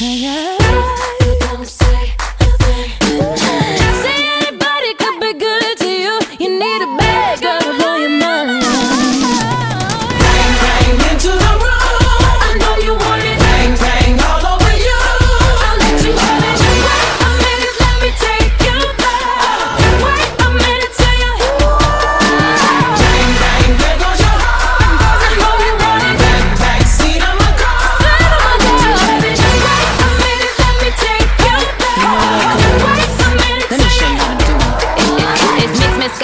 Yeah.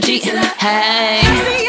the. Hey.